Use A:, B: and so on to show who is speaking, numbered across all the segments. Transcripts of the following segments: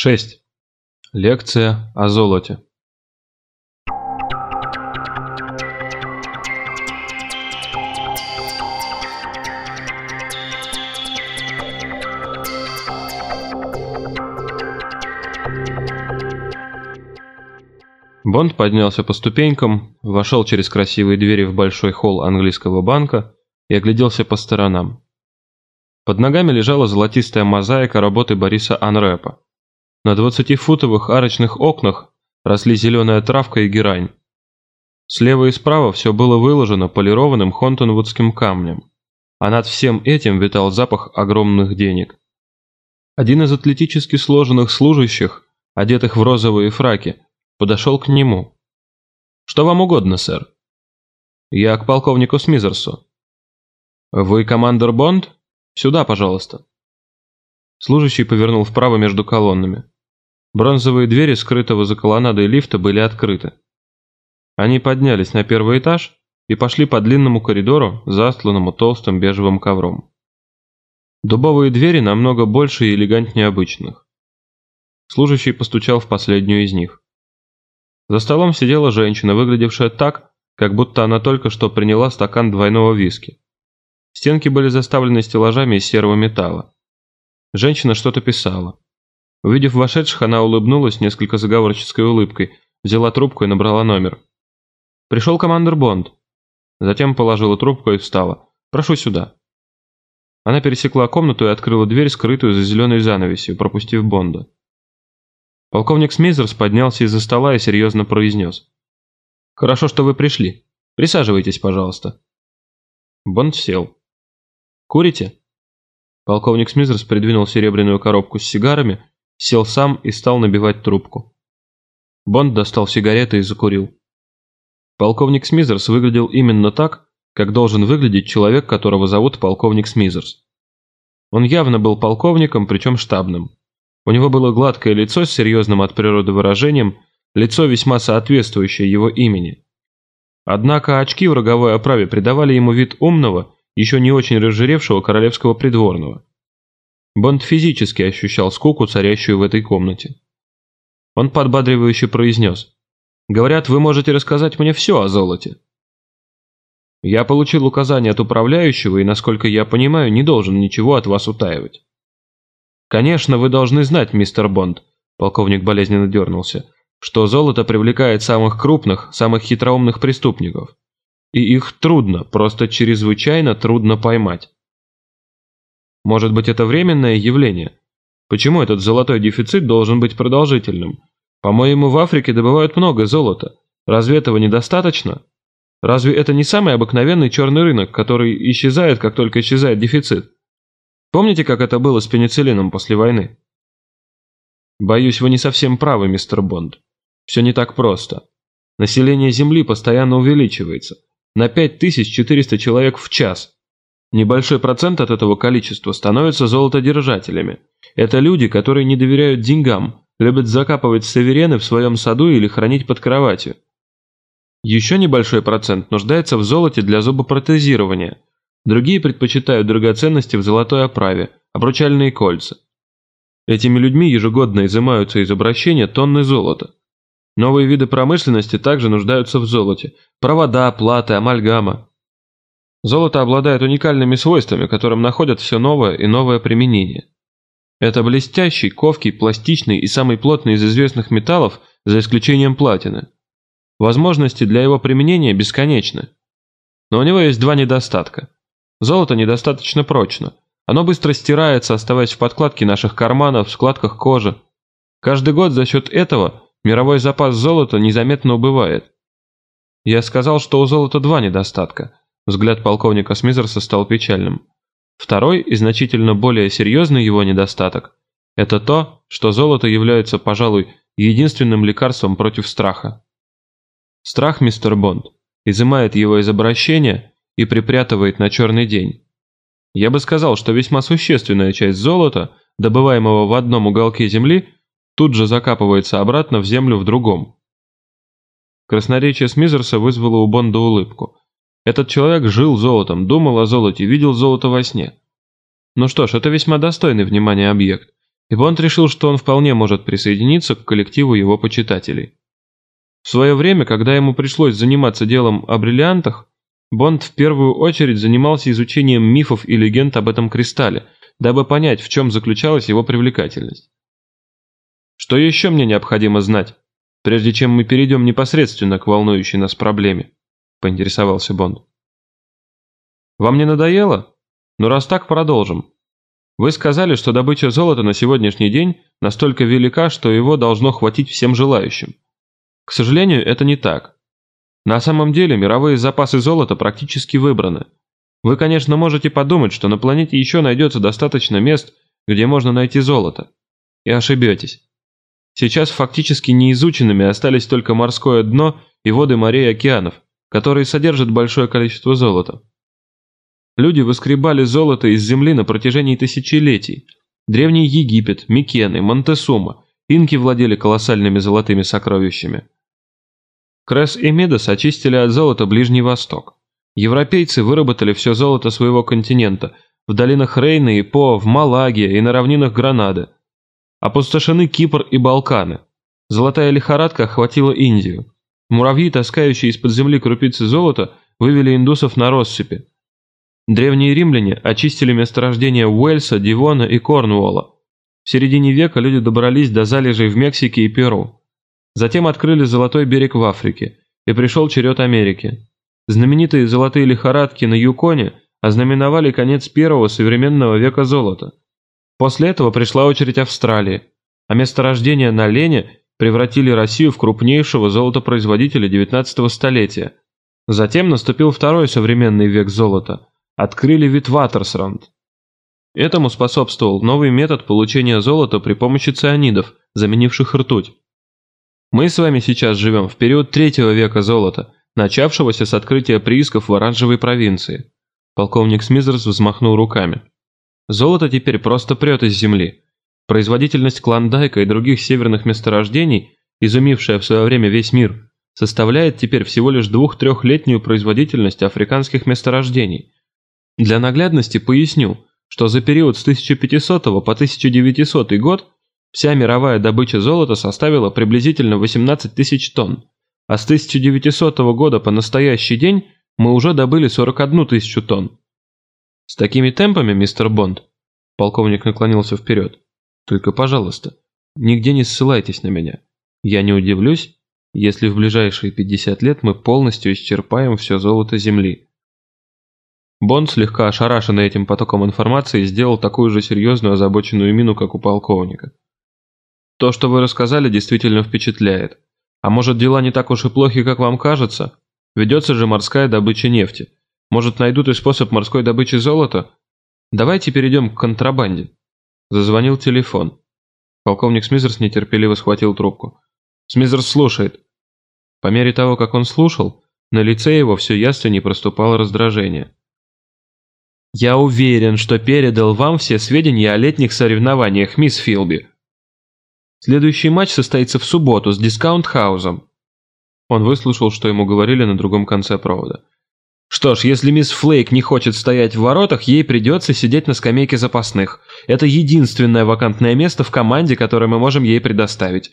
A: 6. Лекция о золоте. Бонд поднялся по ступенькам, вошел через красивые двери в большой холл английского банка и огляделся по сторонам. Под ногами лежала золотистая мозаика работы Бориса Анрепа. На двадцатифутовых арочных окнах росли зеленая травка и герань. Слева и справа все было выложено полированным хонтонвудским камнем, а над всем этим витал запах огромных денег. Один из атлетически сложенных служащих, одетых в розовые фраки, подошел к нему. «Что вам угодно, сэр?» «Я к полковнику Смизерсу». «Вы командор Бонд? Сюда, пожалуйста». Служащий повернул вправо между колоннами. Бронзовые двери скрытого за колоннадой лифта были открыты. Они поднялись на первый этаж и пошли по длинному коридору, застланному толстым бежевым ковром. Дубовые двери намного больше и элегантнее обычных. Служащий постучал в последнюю из них. За столом сидела женщина, выглядевшая так, как будто она только что приняла стакан двойного виски. Стенки были заставлены стеллажами из серого металла. Женщина что-то писала. Увидев вошедших, она улыбнулась несколько заговорческой улыбкой, взяла трубку и набрала номер. «Пришел командир Бонд». Затем положила трубку и встала. «Прошу сюда». Она пересекла комнату и открыла дверь, скрытую за зеленой занавесью, пропустив Бонда. Полковник Смизерс поднялся из-за стола и серьезно произнес. «Хорошо, что вы пришли. Присаживайтесь, пожалуйста». Бонд сел. «Курите?» Полковник Смизерс придвинул серебряную коробку с сигарами, сел сам и стал набивать трубку. Бонд достал сигареты и закурил. Полковник Смизерс выглядел именно так, как должен выглядеть человек, которого зовут полковник Смизерс. Он явно был полковником, причем штабным. У него было гладкое лицо с серьезным от природы выражением, лицо весьма соответствующее его имени. Однако очки в роговой оправе придавали ему вид умного, еще не очень разжиревшего королевского придворного. Бонд физически ощущал скуку, царящую в этой комнате. Он подбадривающе произнес. «Говорят, вы можете рассказать мне все о золоте». «Я получил указание от управляющего и, насколько я понимаю, не должен ничего от вас утаивать». «Конечно, вы должны знать, мистер Бонд», — полковник болезненно дернулся, «что золото привлекает самых крупных, самых хитроумных преступников. И их трудно, просто чрезвычайно трудно поймать. Может быть, это временное явление? Почему этот золотой дефицит должен быть продолжительным? По-моему, в Африке добывают много золота. Разве этого недостаточно? Разве это не самый обыкновенный черный рынок, который исчезает, как только исчезает дефицит? Помните, как это было с пенициллином после войны? Боюсь, вы не совсем правы, мистер Бонд. Все не так просто. Население Земли постоянно увеличивается. На 5400 человек в час. Небольшой процент от этого количества становятся золотодержателями. Это люди, которые не доверяют деньгам, любят закапывать саверены в своем саду или хранить под кроватью. Еще небольшой процент нуждается в золоте для зубопротезирования – Другие предпочитают драгоценности в золотой оправе, обручальные кольца. Этими людьми ежегодно изымаются из обращения тонны золота. Новые виды промышленности также нуждаются в золоте. Провода, платы, амальгама. Золото обладает уникальными свойствами, которым находят все новое и новое применение. Это блестящий, ковкий, пластичный и самый плотный из известных металлов, за исключением платины. Возможности для его применения бесконечны. Но у него есть два недостатка. Золото недостаточно прочно. Оно быстро стирается, оставаясь в подкладке наших карманов, в складках кожи. Каждый год за счет этого мировой запас золота незаметно убывает. Я сказал, что у золота два недостатка. Взгляд полковника Смизерса стал печальным. Второй и значительно более серьезный его недостаток – это то, что золото является, пожалуй, единственным лекарством против страха. Страх, мистер Бонд, изымает его из обращения и припрятывает на черный день. Я бы сказал, что весьма существенная часть золота, добываемого в одном уголке земли, тут же закапывается обратно в землю в другом. Красноречие Смизерса вызвало у Бонда улыбку. Этот человек жил золотом, думал о золоте, видел золото во сне. Ну что ж, это весьма достойный внимания объект. и Бонд решил, что он вполне может присоединиться к коллективу его почитателей. В свое время, когда ему пришлось заниматься делом о бриллиантах, Бонд в первую очередь занимался изучением мифов и легенд об этом кристалле, дабы понять, в чем заключалась его привлекательность. Что еще мне необходимо знать, прежде чем мы перейдем непосредственно к волнующей нас проблеме? Поинтересовался Бонд. Вам не надоело? Ну раз так, продолжим. Вы сказали, что добыча золота на сегодняшний день настолько велика, что его должно хватить всем желающим. К сожалению, это не так. На самом деле мировые запасы золота практически выбраны. Вы, конечно, можете подумать, что на планете еще найдется достаточно мест, где можно найти золото. И ошибетесь. Сейчас фактически неизученными остались только морское дно и воды морей и океанов, которые содержат большое количество золота. Люди выскребали золото из земли на протяжении тысячелетий. Древний Египет, Микены, Монтесума, инки владели колоссальными золотыми сокровищами. Кресс и Медос очистили от золота Ближний Восток. Европейцы выработали все золото своего континента в долинах Рейна и По, в Малаге и на равнинах Гранады. Опустошены Кипр и Балканы. Золотая лихорадка охватила Индию. Муравьи, таскающие из-под земли крупицы золота, вывели индусов на россыпи. Древние римляне очистили месторождения Уэльса, Дивона и Корнуолла. В середине века люди добрались до залежей в Мексике и Перу. Затем открыли золотой берег в Африке, и пришел черед Америки. Знаменитые золотые лихорадки на Юконе ознаменовали конец первого современного века золота. После этого пришла очередь Австралии, а месторождения на Лене превратили Россию в крупнейшего золотопроизводителя 19 столетия. Затем наступил второй современный век золота – открыли Витватерсранд. Этому способствовал новый метод получения золота при помощи цианидов, заменивших ртуть. Мы с вами сейчас живем в период третьего века золота, начавшегося с открытия приисков в оранжевой провинции. Полковник Смизерс взмахнул руками. Золото теперь просто прет из земли. Производительность Клондайка и других северных месторождений, изумившая в свое время весь мир, составляет теперь всего лишь двух-трехлетнюю производительность африканских месторождений – для наглядности поясню, что за период с 1500 по 1900 год вся мировая добыча золота составила приблизительно 18 тысяч тонн, а с 1900 года по настоящий день мы уже добыли 41 тысячу тонн. С такими темпами, мистер Бонд, полковник наклонился вперед, только, пожалуйста, нигде не ссылайтесь на меня. Я не удивлюсь, если в ближайшие 50 лет мы полностью исчерпаем все золото Земли. Бонд, слегка ошарашенный этим потоком информации, сделал такую же серьезную озабоченную мину, как у полковника. «То, что вы рассказали, действительно впечатляет. А может, дела не так уж и плохи, как вам кажется? Ведется же морская добыча нефти. Может, найдут и способ морской добычи золота? Давайте перейдем к контрабанде». Зазвонил телефон. Полковник Смизерс нетерпеливо схватил трубку. Смизерс слушает. По мере того, как он слушал, на лице его все яснее проступало раздражение. Я уверен, что передал вам все сведения о летних соревнованиях, мисс Филби. Следующий матч состоится в субботу с Дискаунт-хаузом. Он выслушал, что ему говорили на другом конце провода. Что ж, если мисс Флейк не хочет стоять в воротах, ей придется сидеть на скамейке запасных. Это единственное вакантное место в команде, которое мы можем ей предоставить.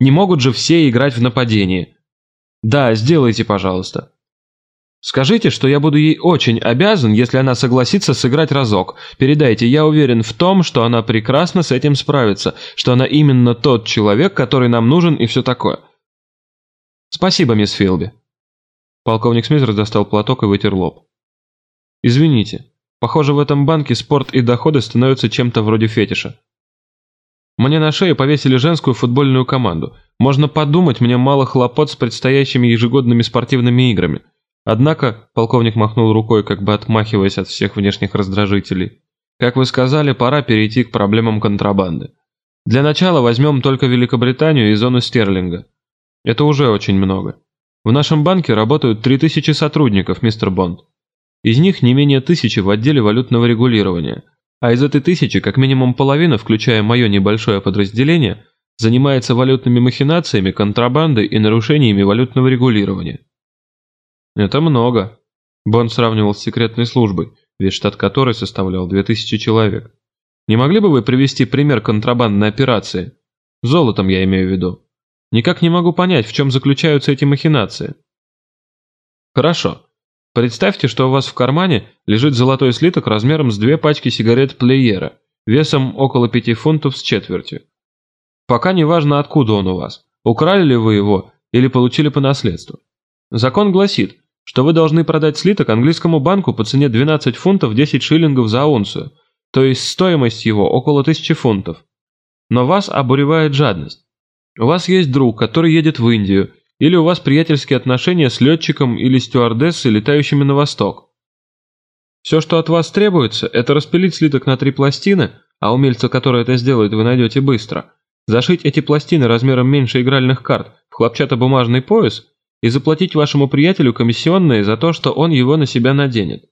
A: Не могут же все играть в нападении. Да, сделайте, пожалуйста. Скажите, что я буду ей очень обязан, если она согласится сыграть разок. Передайте, я уверен в том, что она прекрасно с этим справится, что она именно тот человек, который нам нужен и все такое. Спасибо, мисс Филби. Полковник Смизер достал платок и вытер лоб. Извините, похоже, в этом банке спорт и доходы становятся чем-то вроде фетиша. Мне на шею повесили женскую футбольную команду. Можно подумать, мне мало хлопот с предстоящими ежегодными спортивными играми. Однако, полковник махнул рукой, как бы отмахиваясь от всех внешних раздражителей. Как вы сказали, пора перейти к проблемам контрабанды. Для начала возьмем только Великобританию и зону Стерлинга. Это уже очень много. В нашем банке работают 3000 сотрудников, мистер Бонд. Из них не менее тысячи в отделе валютного регулирования. А из этой тысячи как минимум половина, включая мое небольшое подразделение, занимается валютными махинациями, контрабандой и нарушениями валютного регулирования. Это много. Бонд сравнивал с секретной службой, весь штат которой составлял 2000 человек. Не могли бы вы привести пример контрабандной операции? Золотом я имею в виду. Никак не могу понять, в чем заключаются эти махинации. Хорошо. Представьте, что у вас в кармане лежит золотой слиток размером с две пачки сигарет Плеера, весом около пяти фунтов с четвертью. Пока не важно, откуда он у вас. Украли ли вы его или получили по наследству. Закон гласит, что вы должны продать слиток английскому банку по цене 12 фунтов 10 шиллингов за унцию, то есть стоимость его около 1000 фунтов. Но вас обуревает жадность. У вас есть друг, который едет в Индию, или у вас приятельские отношения с летчиком или стюардессой, летающими на восток. Все, что от вас требуется, это распилить слиток на три пластины, а умельца, который это сделает, вы найдете быстро, зашить эти пластины размером меньше игральных карт в хлопчатобумажный пояс и заплатить вашему приятелю комиссионные за то, что он его на себя наденет.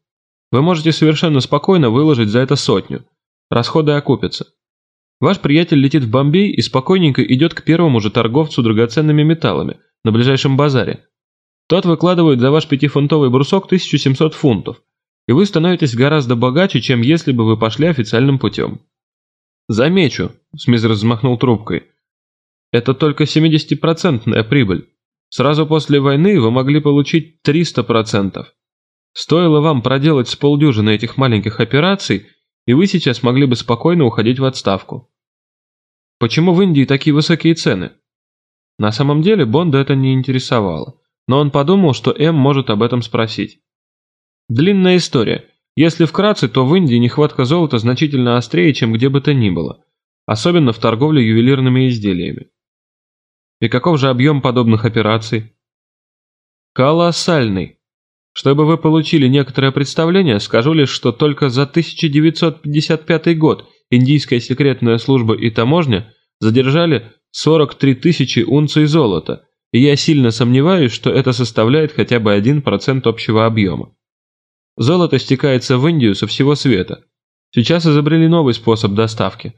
A: Вы можете совершенно спокойно выложить за это сотню. Расходы окупятся. Ваш приятель летит в Бомбей и спокойненько идет к первому же торговцу драгоценными металлами на ближайшем базаре. Тот выкладывает за ваш пятифунтовый брусок 1700 фунтов, и вы становитесь гораздо богаче, чем если бы вы пошли официальным путем. Замечу, Смиз размахнул трубкой, это только 70-процентная прибыль. Сразу после войны вы могли получить 300%. Стоило вам проделать с полдюжины этих маленьких операций, и вы сейчас могли бы спокойно уходить в отставку. Почему в Индии такие высокие цены? На самом деле Бонда это не интересовало, но он подумал, что М может об этом спросить. Длинная история. Если вкратце, то в Индии нехватка золота значительно острее, чем где бы то ни было, особенно в торговле ювелирными изделиями. И каков же объем подобных операций? Колоссальный. Чтобы вы получили некоторое представление, скажу лишь, что только за 1955 год Индийская секретная служба и таможня задержали 43 тысячи унций золота, и я сильно сомневаюсь, что это составляет хотя бы 1% общего объема. Золото стекается в Индию со всего света. Сейчас изобрели новый способ доставки.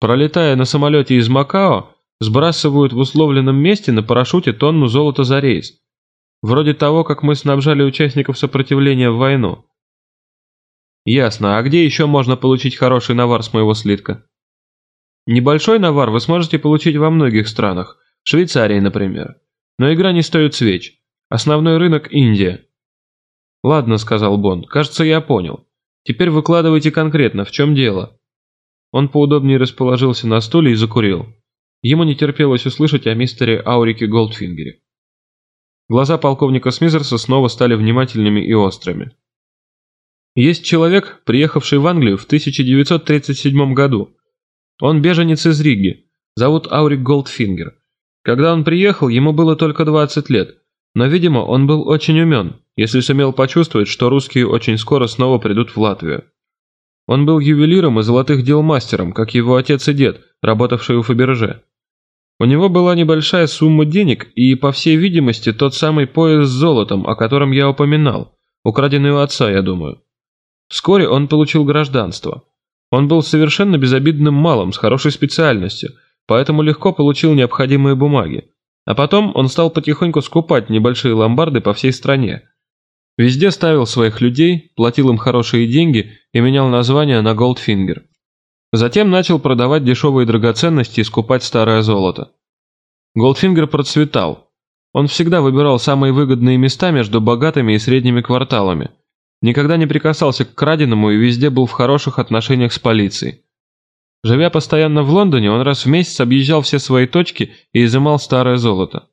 A: Пролетая на самолете из Макао, сбрасывают в условленном месте на парашюте тонну золота за рейс. Вроде того, как мы снабжали участников сопротивления в войну. Ясно, а где еще можно получить хороший навар с моего слитка? Небольшой навар вы сможете получить во многих странах, в Швейцарии, например. Но игра не стоит свеч. Основной рынок – Индия. «Ладно», – сказал Бонд, – «кажется, я понял. Теперь выкладывайте конкретно, в чем дело». Он поудобнее расположился на стуле и закурил. Ему не терпелось услышать о мистере Аурике Голдфингере. Глаза полковника Смизерса снова стали внимательными и острыми. Есть человек, приехавший в Англию в 1937 году. Он беженец из Риги, зовут Аурик Голдфингер. Когда он приехал, ему было только 20 лет, но, видимо, он был очень умен, если сумел почувствовать, что русские очень скоро снова придут в Латвию. Он был ювелиром и золотых дел мастером, как его отец и дед, работавшие у Фаберже. У него была небольшая сумма денег и, по всей видимости, тот самый пояс с золотом, о котором я упоминал, украденный у отца, я думаю. Вскоре он получил гражданство. Он был совершенно безобидным малым, с хорошей специальностью, поэтому легко получил необходимые бумаги. А потом он стал потихоньку скупать небольшие ломбарды по всей стране. Везде ставил своих людей, платил им хорошие деньги и менял название на Goldfinger. Затем начал продавать дешевые драгоценности и скупать старое золото. Голдфингер процветал. Он всегда выбирал самые выгодные места между богатыми и средними кварталами. Никогда не прикасался к краденому и везде был в хороших отношениях с полицией. Живя постоянно в Лондоне, он раз в месяц объезжал все свои точки и изымал старое золото.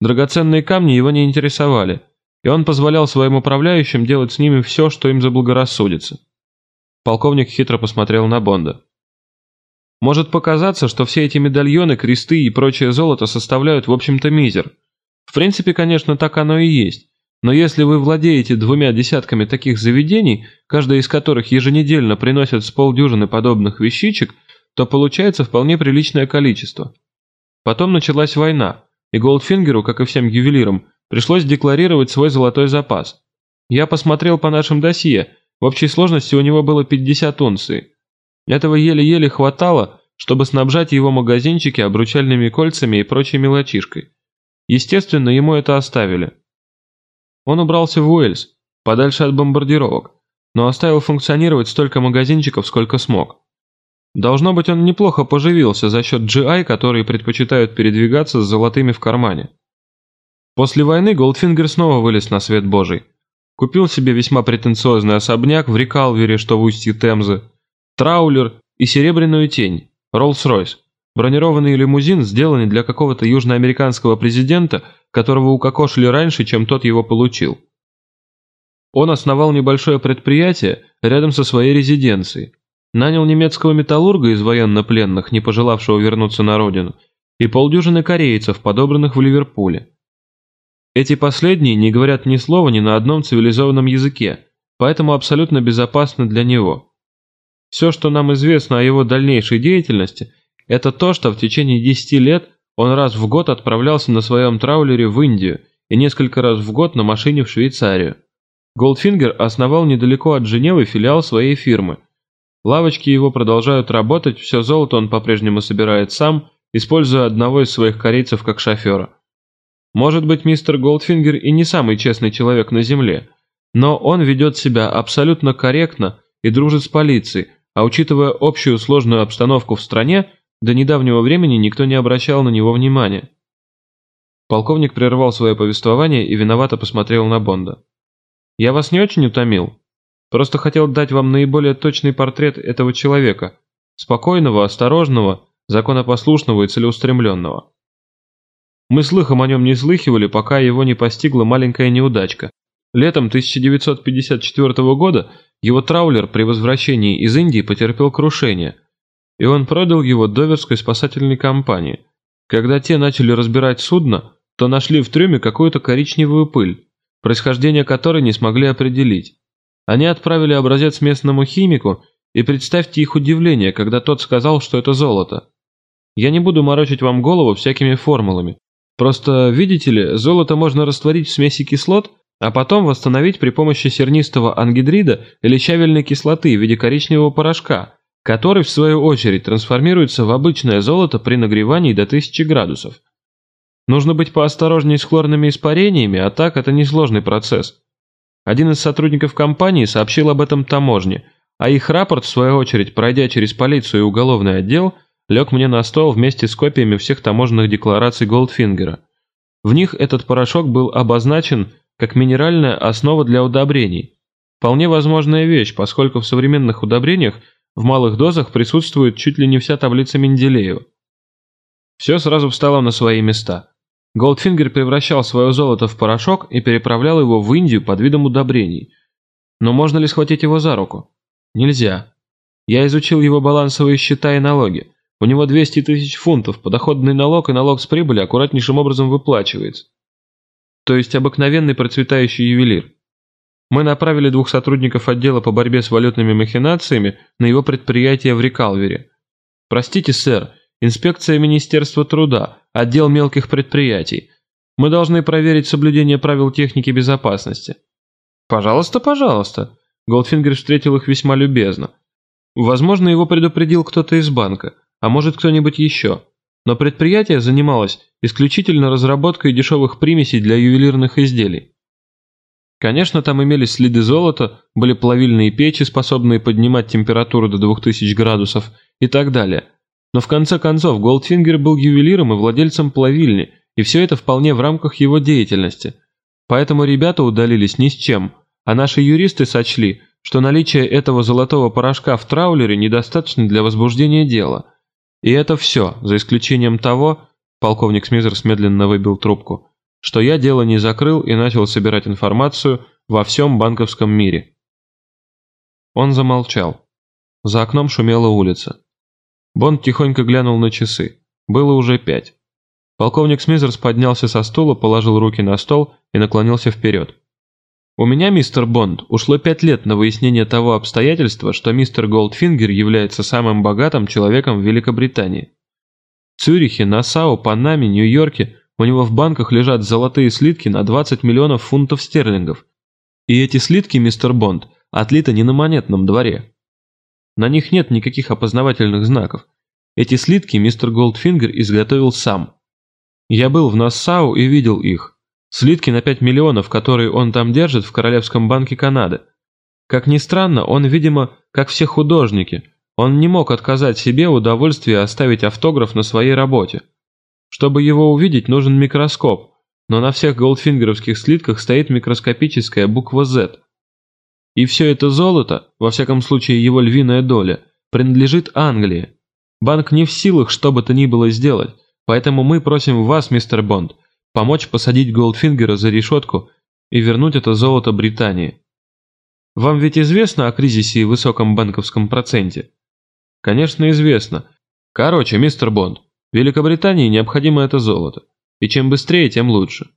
A: Драгоценные камни его не интересовали, и он позволял своим управляющим делать с ними все, что им заблагорассудится. Полковник хитро посмотрел на Бонда. Может показаться, что все эти медальоны, кресты и прочее золото составляют в общем-то мизер. В принципе, конечно, так оно и есть. Но если вы владеете двумя десятками таких заведений, каждая из которых еженедельно приносит с полдюжины подобных вещичек, то получается вполне приличное количество. Потом началась война, и Голдфингеру, как и всем ювелирам, пришлось декларировать свой золотой запас. Я посмотрел по нашим досье, в общей сложности у него было 50 унций. Этого еле-еле хватало, чтобы снабжать его магазинчики обручальными кольцами и прочей мелочишкой. Естественно, ему это оставили. Он убрался в Уэльс, подальше от бомбардировок, но оставил функционировать столько магазинчиков, сколько смог. Должно быть, он неплохо поживился за счет GI, которые предпочитают передвигаться с золотыми в кармане. После войны Голдфингер снова вылез на свет божий. Купил себе весьма претенциозный особняк в Рикалвере, что в устье Темзы, траулер и серебряную тень, Роллс-Ройс. Бронированный лимузин, сделанный для какого-то южноамериканского президента, которого укокошили раньше, чем тот его получил. Он основал небольшое предприятие рядом со своей резиденцией, нанял немецкого металлурга из военнопленных, не пожелавшего вернуться на родину, и полдюжины корейцев, подобранных в Ливерпуле. Эти последние не говорят ни слова ни на одном цивилизованном языке, поэтому абсолютно безопасны для него. Все, что нам известно о его дальнейшей деятельности, это то, что в течение 10 лет он раз в год отправлялся на своем траулере в Индию и несколько раз в год на машине в Швейцарию. Голдфингер основал недалеко от Женевы филиал своей фирмы. Лавочки его продолжают работать, все золото он по-прежнему собирает сам, используя одного из своих корейцев как шофера. Может быть, мистер Голдфингер и не самый честный человек на Земле, но он ведет себя абсолютно корректно и дружит с полицией, а учитывая общую сложную обстановку в стране, до недавнего времени никто не обращал на него внимания. Полковник прервал свое повествование и виновато посмотрел на Бонда. «Я вас не очень утомил. Просто хотел дать вам наиболее точный портрет этого человека, спокойного, осторожного, законопослушного и целеустремленного. Мы слыхом о нем не слыхивали, пока его не постигла маленькая неудачка. Летом 1954 года его траулер при возвращении из Индии потерпел крушение, и он продал его Доверской спасательной компании. Когда те начали разбирать судно, то нашли в трюме какую-то коричневую пыль, происхождение которой не смогли определить. Они отправили образец местному химику, и представьте их удивление, когда тот сказал, что это золото. Я не буду морочить вам голову всякими формулами. Просто, видите ли, золото можно растворить в смеси кислот, а потом восстановить при помощи сернистого ангидрида или щавельной кислоты в виде коричневого порошка, который, в свою очередь, трансформируется в обычное золото при нагревании до 1000 градусов. Нужно быть поосторожнее с хлорными испарениями, а так это несложный процесс. Один из сотрудников компании сообщил об этом таможне, а их рапорт, в свою очередь, пройдя через полицию и уголовный отдел, лег мне на стол вместе с копиями всех таможенных деклараций Голдфингера. В них этот порошок был обозначен как минеральная основа для удобрений. Вполне возможная вещь, поскольку в современных удобрениях в малых дозах присутствует чуть ли не вся таблица Менделеева. Все сразу встало на свои места. Голдфингер превращал свое золото в порошок и переправлял его в Индию под видом удобрений. Но можно ли схватить его за руку? Нельзя. Я изучил его балансовые счета и налоги. У него 200 тысяч фунтов, подоходный налог и налог с прибыли аккуратнейшим образом выплачивается. То есть обыкновенный процветающий ювелир. Мы направили двух сотрудников отдела по борьбе с валютными махинациями на его предприятие в Рикалвере. Простите, сэр, инспекция Министерства труда, отдел мелких предприятий. Мы должны проверить соблюдение правил техники безопасности. Пожалуйста, пожалуйста. Голдфингер встретил их весьма любезно. Возможно, его предупредил кто-то из банка а может кто-нибудь еще. Но предприятие занималось исключительно разработкой дешевых примесей для ювелирных изделий. Конечно, там имелись следы золота, были плавильные печи, способные поднимать температуру до 2000 градусов и так далее. Но в конце концов, Голдфингер был ювелиром и владельцем плавильни, и все это вполне в рамках его деятельности. Поэтому ребята удалились ни с чем, а наши юристы сочли, что наличие этого золотого порошка в траулере недостаточно для возбуждения дела – и это все, за исключением того, полковник Смизерс медленно выбил трубку, что я дело не закрыл и начал собирать информацию во всем банковском мире. Он замолчал. За окном шумела улица. Бонд тихонько глянул на часы. Было уже пять. Полковник Смизерс поднялся со стула, положил руки на стол и наклонился вперед. У меня, мистер Бонд, ушло пять лет на выяснение того обстоятельства, что мистер Голдфингер является самым богатым человеком в Великобритании. В Цюрихе, Нассау, Панаме, Нью-Йорке у него в банках лежат золотые слитки на 20 миллионов фунтов стерлингов. И эти слитки, мистер Бонд, отлиты не на монетном дворе. На них нет никаких опознавательных знаков. Эти слитки мистер Голдфингер изготовил сам. Я был в Нассау и видел их. Слитки на 5 миллионов, которые он там держит в Королевском банке Канады. Как ни странно, он, видимо, как все художники, Он не мог отказать себе в удовольствии оставить автограф на своей работе. Чтобы его увидеть, нужен микроскоп, но на всех голдфингеровских слитках стоит микроскопическая буква Z. И все это золото, во всяком случае его львиная доля, принадлежит Англии. Банк не в силах что бы то ни было сделать, поэтому мы просим вас, мистер Бонд, помочь посадить Голдфингера за решетку и вернуть это золото Британии. Вам ведь известно о кризисе и высоком банковском проценте? Конечно, известно. Короче, мистер Бонд, Великобритании необходимо это золото. И чем быстрее, тем лучше.